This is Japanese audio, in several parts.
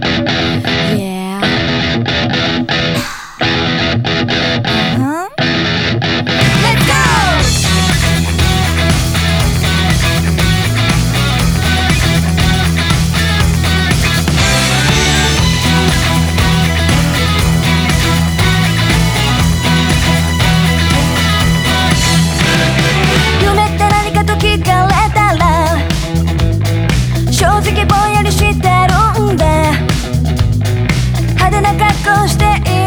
Yeah. Huh? Let's go! 夢って何かと聞かれたら正直ぼんやりしてるしている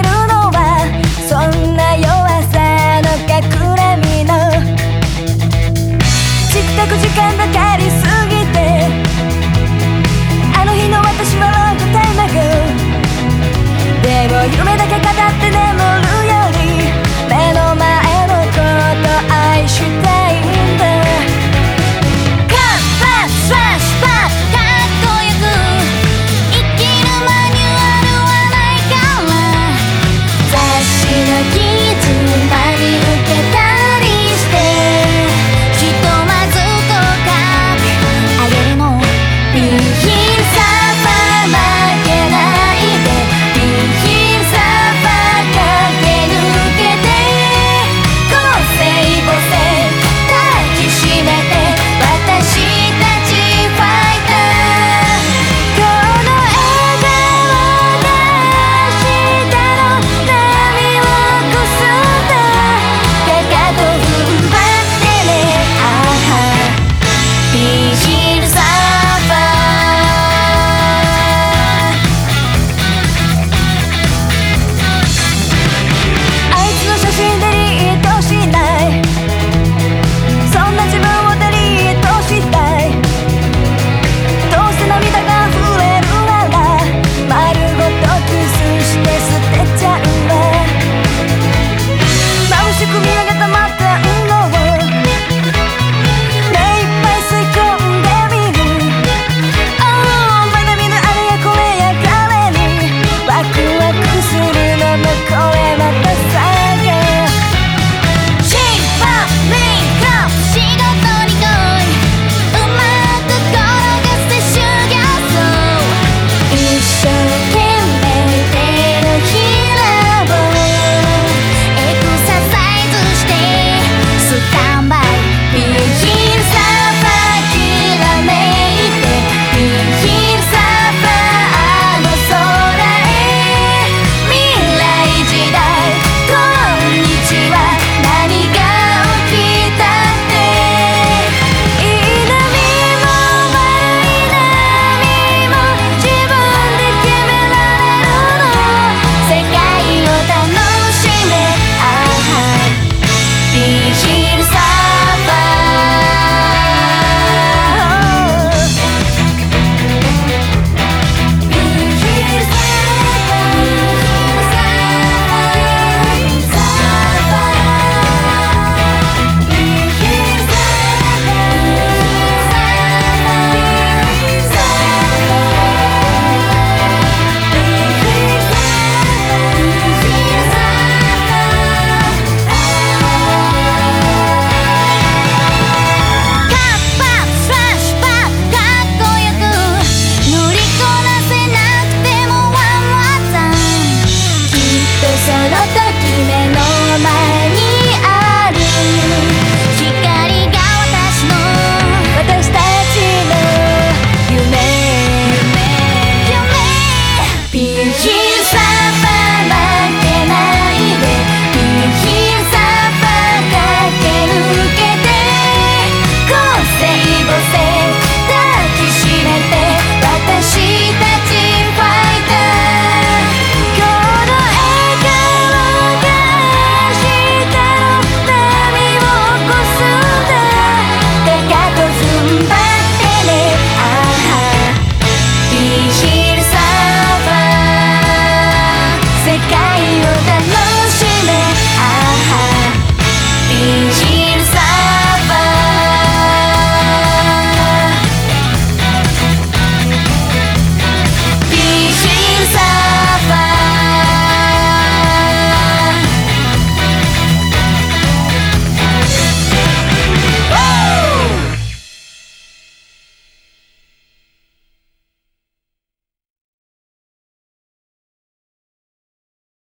った